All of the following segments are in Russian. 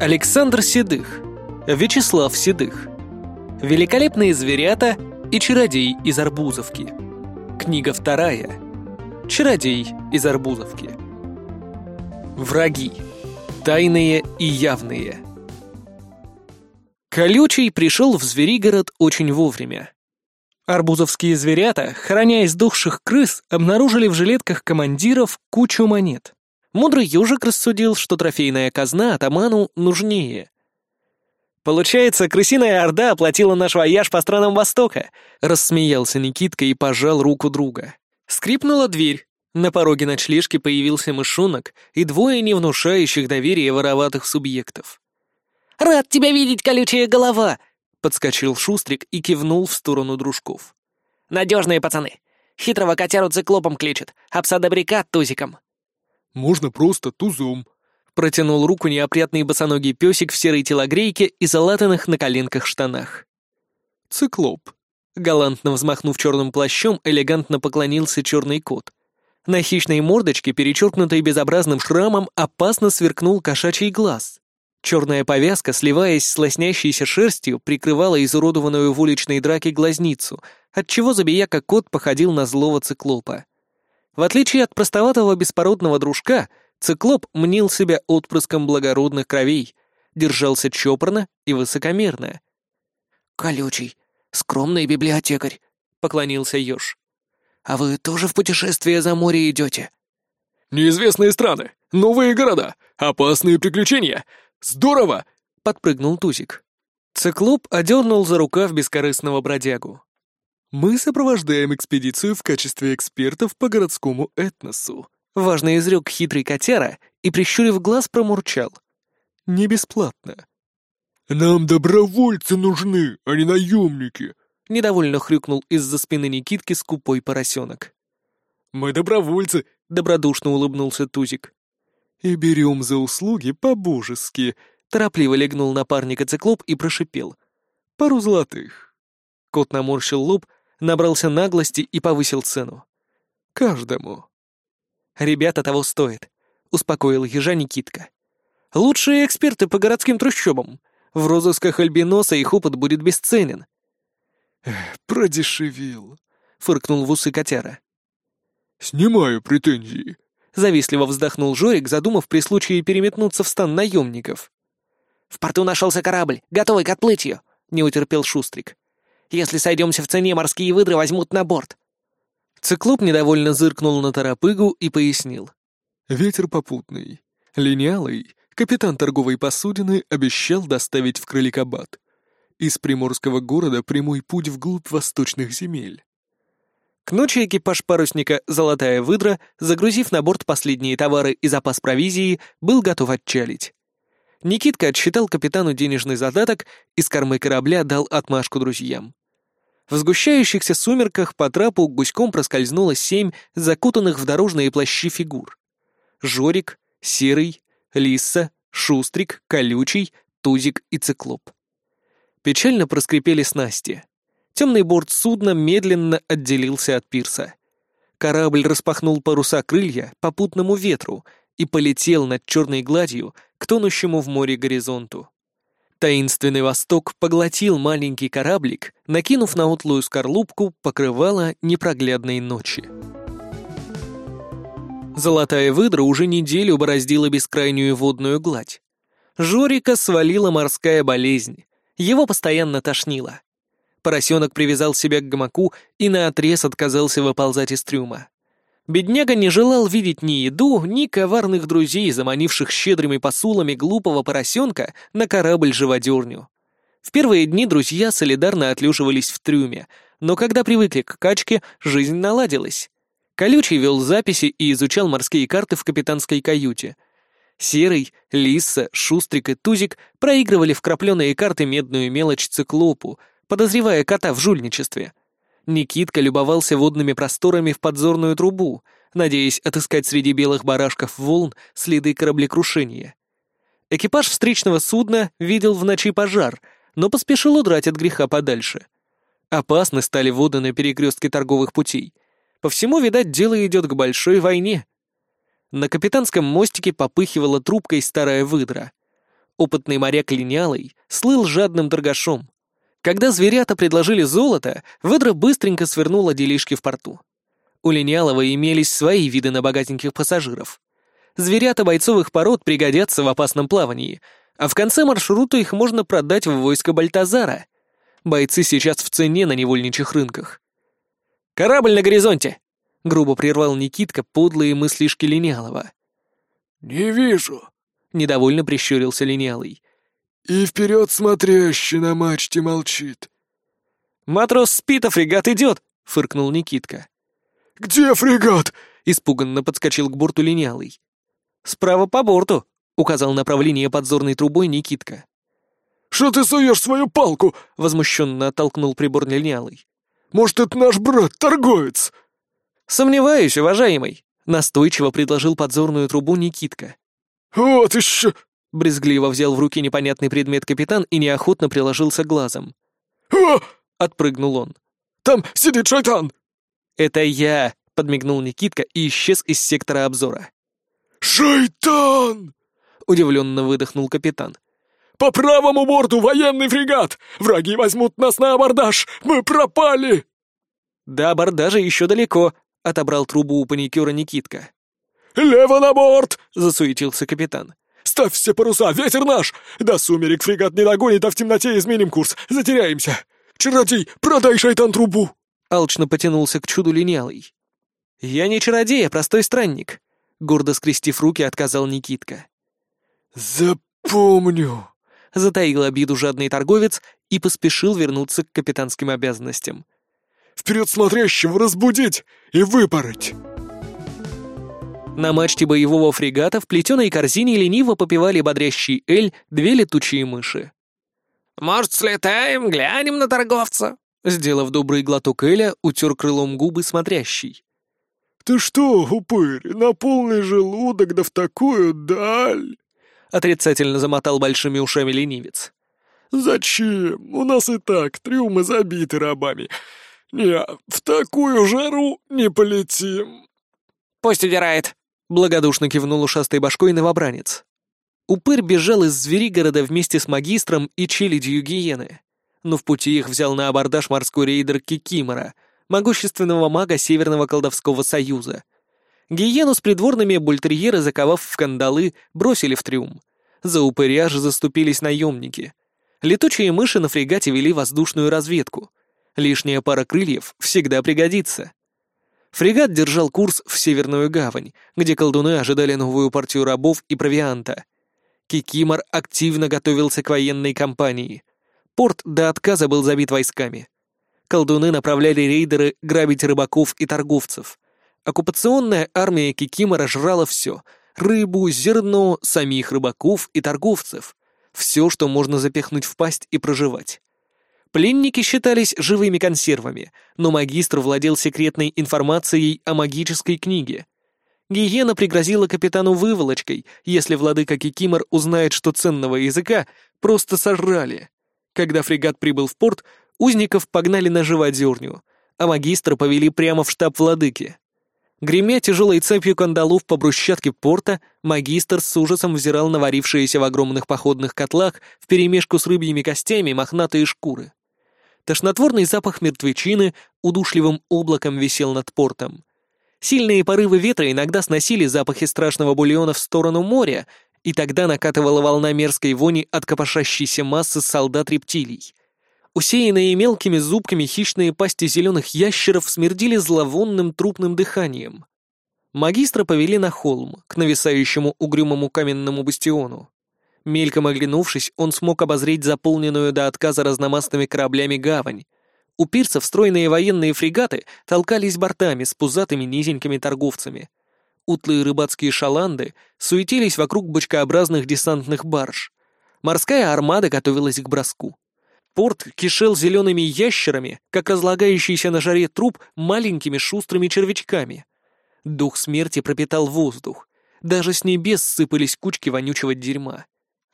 Александр Седых, Вячеслав Седых, Великолепные зверята и чародей из Арбузовки. Книга вторая. Чародей из Арбузовки. Враги. Тайные и явные. Колючий пришел в Зверигород очень вовремя. Арбузовские зверята, храня издохших крыс, обнаружили в жилетках командиров кучу монет. Мудрый ежик рассудил, что трофейная казна атаману нужнее. «Получается, крысиная орда оплатила наш вояж по странам Востока», — рассмеялся Никитка и пожал руку друга. Скрипнула дверь. На пороге ночлежки появился мышонок и двое невнушающих доверия вороватых субъектов. «Рад тебя видеть, колючая голова!» — подскочил Шустрик и кивнул в сторону дружков. «Надежные пацаны. Хитрого котяру циклопом кличут, а пса добряка — тузиком. Можно просто тузом». Протянул руку неопрятный босоногий песик в серой телогрейке и залатанных на коленках штанах. «Циклоп». Галантно взмахнув черным плащом, элегантно поклонился черный кот. На хищной мордочке, перечеркнутой безобразным шрамом, опасно сверкнул кошачий глаз. Черная повязка, сливаясь с лоснящейся шерстью, прикрывала изуродованную в уличной драке глазницу, отчего забияка кот походил на злого циклопа. В отличие от простоватого беспородного дружка, циклоп мнил себя отпрыском благородных кровей, держался чопорно и высокомерно. «Колючий, скромный библиотекарь», — поклонился Ёж. «А вы тоже в путешествие за море идете?» «Неизвестные страны, новые города, опасные приключения. Здорово!» — подпрыгнул Тузик. Циклоп одернул за рукав бескорыстного бродягу. Мы сопровождаем экспедицию в качестве экспертов по городскому этносу. Важно изрек хитрый котяра и, прищурив глаз, промурчал. Не бесплатно. Нам добровольцы нужны, а не наемники. Недовольно хрюкнул из-за спины Никитки скупой поросенок. Мы добровольцы, добродушно улыбнулся Тузик. И берем за услуги по-божески. Торопливо легнул напарника циклоп и прошипел. Пару золотых. Кот наморщил лоб, набрался наглости и повысил цену. «Каждому». «Ребята того стоит», — успокоил ежа Никитка. «Лучшие эксперты по городским трущобам. В розысках Альбиноса их опыт будет бесценен». «Продешевил», — фыркнул в усы котяра. «Снимаю претензии», — завистливо вздохнул Жорик, задумав при случае переметнуться в стан наемников. «В порту нашелся корабль, готовый к отплытию», — не утерпел Шустрик. Если сойдемся в цене, морские выдры возьмут на борт». Циклоп недовольно зыркнул на торопыгу и пояснил. «Ветер попутный. Линялый, капитан торговой посудины, обещал доставить в Кроликобат. Из приморского города прямой путь вглубь восточных земель». К ночи экипаж парусника «Золотая выдра», загрузив на борт последние товары и запас провизии, был готов отчалить. Никитка отсчитал капитану денежный задаток и с кормы корабля дал отмашку друзьям. В сгущающихся сумерках по трапу гуськом проскользнуло семь закутанных в дорожные плащи фигур. Жорик, Серый, Лиса, Шустрик, Колючий, Тузик и Циклоп. Печально проскрипели снасти. Темный борт судна медленно отделился от пирса. Корабль распахнул паруса крылья попутному ветру и полетел над черной гладью к тонущему в море горизонту. Таинственный восток поглотил маленький кораблик, накинув на утлую скорлупку покрывало непроглядной ночи. Золотая выдра уже неделю бороздила бескрайнюю водную гладь. Жорика свалила морская болезнь, его постоянно тошнило. Поросенок привязал себя к гамаку и наотрез отказался выползать из трюма. Бедняга не желал видеть ни еду, ни коварных друзей, заманивших щедрыми посулами глупого поросенка на корабль-живодерню. В первые дни друзья солидарно отлеживались в трюме, но когда привыкли к качке, жизнь наладилась. Колючий вел записи и изучал морские карты в капитанской каюте. Серый, Лиса, Шустрик и Тузик проигрывали в крапленые карты медную мелочь циклопу, подозревая кота в жульничестве — Никитка любовался водными просторами в подзорную трубу, надеясь отыскать среди белых барашков волн следы кораблекрушения. Экипаж встречного судна видел в ночи пожар, но поспешил удрать от греха подальше. Опасны стали воды на перекрестке торговых путей. По всему, видать, дело идет к большой войне. На капитанском мостике попыхивала трубкой старая выдра. Опытный моряк линялый слыл жадным торгашом. Когда зверята предложили золото, выдра быстренько свернула делишки в порту. У линялого имелись свои виды на богатеньких пассажиров. Зверята бойцовых пород пригодятся в опасном плавании, а в конце маршрута их можно продать в войско Бальтазара. Бойцы сейчас в цене на невольничьих рынках. «Корабль на горизонте!» — грубо прервал Никитка подлые мыслишки Линялова. «Не вижу», — недовольно прищурился Линялый. «И вперед смотрящий на мачте молчит». «Матрос спит, а фрегат идет!» — фыркнул Никитка. «Где фрегат?» — испуганно подскочил к борту Линялый. «Справа по борту», — указал направление подзорной трубой Никитка. «Что ты суешь свою палку?» — возмущенно оттолкнул прибор Линялый. «Может, это наш брат, торговец?» «Сомневаюсь, уважаемый», — настойчиво предложил подзорную трубу Никитка. «Вот еще!» — брезгливо взял в руки непонятный предмет капитан и неохотно приложился глазом. «О!» — отпрыгнул он. «Там сидит шайтан!» «Это я!» — подмигнул Никитка и исчез из сектора обзора. «Шайтан!» — удивленно выдохнул капитан. «По правому борту военный фрегат! Враги возьмут нас на абордаж! Мы пропали!» «До абордажа еще далеко», — отобрал трубу у паникера Никитка. «Лево на борт!» — засуетился капитан. «Ставь все паруса, ветер наш! До сумерек фрегат не догонит, а в темноте изменим курс, затеряемся! Чародей, продай шайтан трубу!» Алчно потянулся к чуду линялый. «Я не чародей, а простой странник», — гордо скрестив руки, отказал Никитка. «Запомню», — затаил обиду жадный торговец и поспешил вернуться к капитанским обязанностям. Вперед смотрящего разбудить и выпороть!» На мачте боевого фрегата в плетеной корзине лениво попивали бодрящий эль две летучие мыши. «Может, слетаем, глянем на торговца?» Сделав добрый глоток эля, утер крылом губы смотрящий. «Ты что, упырь, на полный желудок да в такую даль?» Отрицательно замотал большими ушами ленивец. «Зачем? У нас и так трюмы забиты рабами. Не, в такую жару не полетим». «Пусть удирает», — благодушно кивнул ушастой башкой новобранец. Упырь бежал из Зверигорода вместе с магистром и челядью гиены. Но в пути их взял на абордаж морской рейдер Кикимора, могущественного мага Северного колдовского союза. Гиену с придворными бультерьеры, заковав в кандалы, бросили в трюм. За упыря же заступились наемники. Летучие мыши на фрегате вели воздушную разведку. Лишняя пара крыльев всегда пригодится. Фрегат держал курс в Северную гавань, где колдуны ожидали новую партию рабов и провианта. Кикимор активно готовился к военной кампании. Порт до отказа был забит войсками. Колдуны направляли рейдеры грабить рыбаков и торговцев. Оккупационная армия Кикимора жрала все — рыбу, зерно, самих рыбаков и торговцев. Все, что можно запихнуть в пасть и проживать. Пленники считались живыми консервами, но магистр владел секретной информацией о магической книге. Гиена пригрозила капитану выволочкой, если владыка Кикимор узнает, что ценного языка просто сожрали. Когда фрегат прибыл в порт, узников погнали на живодерню, а магистра повели прямо в штаб владыки. Гремя тяжелой цепью кандалов по брусчатке порта, магистр с ужасом взирал на варившиеся в огромных походных котлах вперемешку с рыбьими костями мохнатые шкуры. Тошнотворный запах мертвечины удушливым облаком висел над портом. Сильные порывы ветра иногда сносили запахи страшного бульона в сторону моря, и тогда накатывала волна мерзкой вони от копошащейся массы солдат-рептилий. Усеянные мелкими зубками хищные пасти зеленых ящеров смердили зловонным трупным дыханием. Магистра повели на холм, к нависающему угрюмому каменному бастиону. Мельком оглянувшись, он смог обозреть заполненную до отказа разномастными кораблями гавань, у пирсов стройные военные фрегаты толкались бортами с пузатыми низенькими торговцами. Утлые рыбацкие шаланды суетились вокруг бочкообразных десантных барж. Морская армада готовилась к броску. Порт кишел зелеными ящерами, как разлагающийся на жаре труп маленькими шустрыми червячками. Дух смерти пропитал воздух. Даже с небес сыпались кучки вонючего дерьма.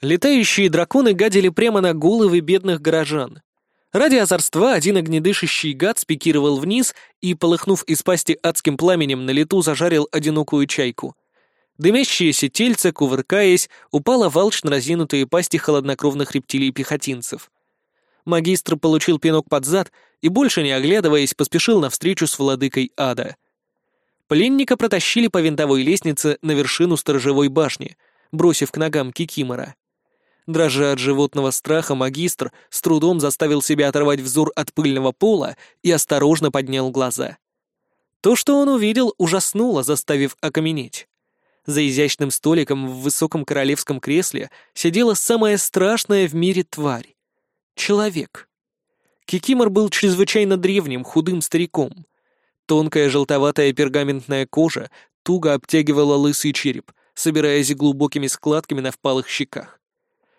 Летающие драконы гадили прямо на головы бедных горожан. Ради озорства один огнедышащий гад спикировал вниз и, полыхнув из пасти адским пламенем, на лету зажарил одинокую чайку. Дымящееся тельце, кувыркаясь, упало в алчно разинутые пасти холоднокровных рептилий-пехотинцев. Магистр получил пинок под зад и, больше не оглядываясь, поспешил навстречу с владыкой ада. Пленника протащили по винтовой лестнице на вершину сторожевой башни, бросив к ногам Кикимора. Дрожа от животного страха, магистр с трудом заставил себя оторвать взор от пыльного пола и осторожно поднял глаза. То, что он увидел, ужаснуло, заставив окаменеть. За изящным столиком в высоком королевском кресле сидела самая страшная в мире тварь — человек. Кикимор был чрезвычайно древним, худым стариком. Тонкая желтоватая пергаментная кожа туго обтягивала лысый череп, собираясь глубокими складками на впалых щеках.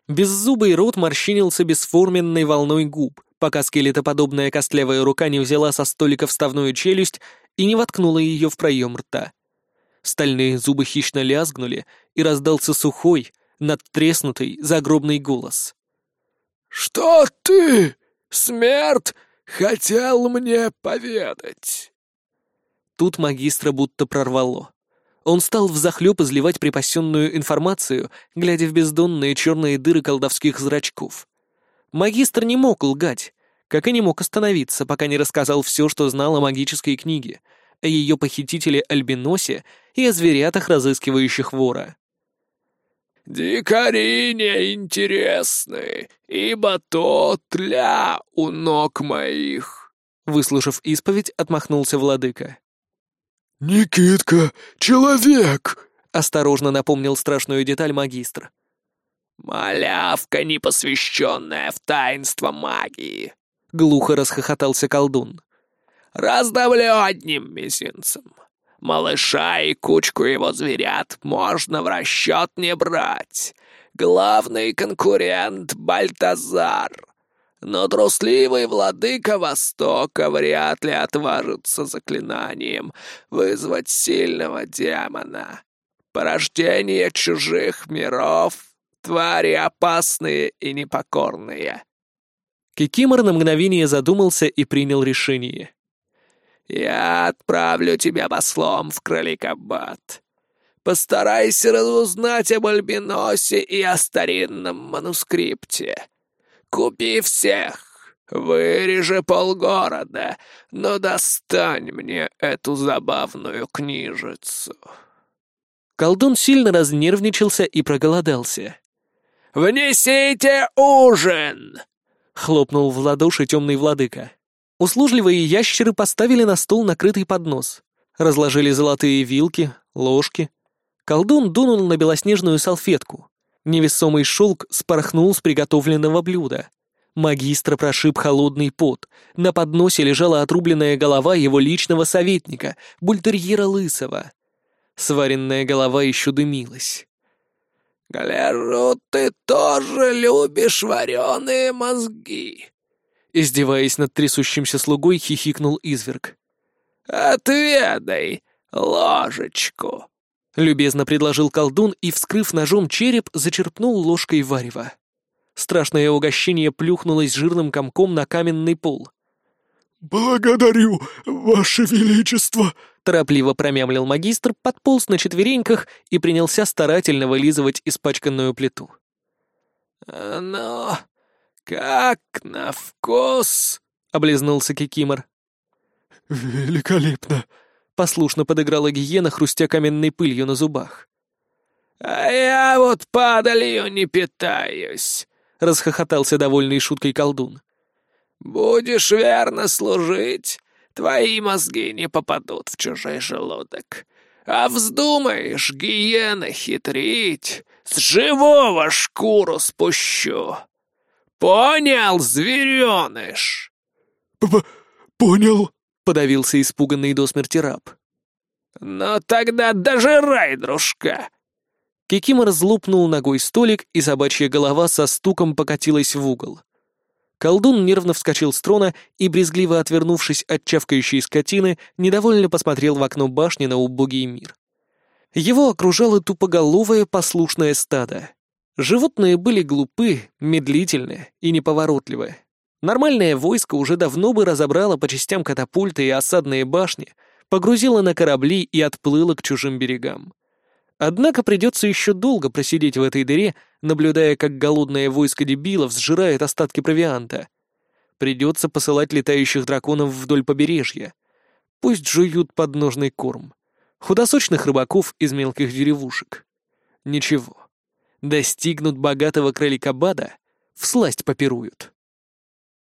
Беззубый рот морщинился бесформенной волной губ, пока скелетоподобная костлявая рука не взяла со столика вставную челюсть и не воткнула ее в проем рта. Стальные зубы хищно лязгнули, и раздался сухой, надтреснутый загробный голос. «Что ты, смерть, хотел мне поведать?» Тут магистра будто прорвало. Он стал взахлеб изливать припасенную информацию, глядя в бездонные черные дыры колдовских зрачков. Магистр не мог лгать, как и не мог остановиться, пока не рассказал все, что знал о магической книге, о ее похитителе Альбиносе и о зверятах, разыскивающих вора. «Дикари неинтересны, ибо то тля у ног моих», — выслушав исповедь, отмахнулся владыка. «Никитка, человек!» — осторожно напомнил страшную деталь магистр. «Малявка, непосвященная в таинство магии!» — глухо расхохотался колдун. «Раздавлю одним мизинцем. Малыша и кучку его зверят можно в расчет не брать. Главный конкурент — Бальтазар. Но трусливый владыка Востока вряд ли отважится заклинанием вызвать сильного демона. Порождение чужих миров, твари опасные и непокорные. Кикимор на мгновение задумался и принял решение. «Я отправлю тебя послом в Кроликобат. Постарайся разузнать об Альбиносе и о старинном манускрипте. Купи всех, вырежи полгорода, но достань мне эту забавную книжицу». Колдун сильно разнервничался и проголодался. «Внесите ужин!» — хлопнул в ладоши темный владыка. Услужливые ящеры поставили на стол накрытый поднос, разложили золотые вилки, ложки. Колдун дунул на белоснежную салфетку. Невесомый шелк спорхнул с приготовленного блюда. Магистра прошиб холодный пот. На подносе лежала отрубленная голова его личного советника, бультерьера Лысого. Сваренная голова еще дымилась. «Гляжу, ты тоже любишь вареные мозги!» Издеваясь над трясущимся слугой, хихикнул изверг. «Отведай ложечку!» Любезно предложил колдун и, вскрыв ножом череп, зачерпнул ложкой варева. Страшное угощение плюхнулось жирным комком на каменный пол. «Благодарю, Ваше Величество!» Торопливо промямлил магистр, подполз на четвереньках и принялся старательно вылизывать испачканную плиту. «Ну, как на вкус?» — облизнулся Кикимор. «Великолепно!» Послушно подыграла гиена, хрустя каменной пылью на зубах. «А я вот падалью не питаюсь», — расхохотался довольный шуткой колдун. «Будешь верно служить, твои мозги не попадут в чужой желудок. А вздумаешь, гиена, хитрить, с живого шкуру спущу. Понял, звереныш?» «Понял», подавился испуганный до смерти раб. «Ну тогда дожирай, дружка!» Кикимор злупнул ногой столик, и собачья голова со стуком покатилась в угол. Колдун нервно вскочил с трона и, брезгливо отвернувшись от чавкающей скотины, недовольно посмотрел в окно башни на убогий мир. Его окружало тупоголовое послушное стадо. Животные были глупы, медлительны и неповоротливы. Нормальное войско уже давно бы разобрало по частям катапульты и осадные башни, погрузило на корабли и отплыло к чужим берегам. Однако придется еще долго просидеть в этой дыре, наблюдая, как голодное войско дебилов сжирает остатки провианта. Придется посылать летающих драконов вдоль побережья. Пусть жуют подножный корм. Худосочных рыбаков из мелких деревушек. Ничего. Достигнут богатого кроликобада, всласть попируют.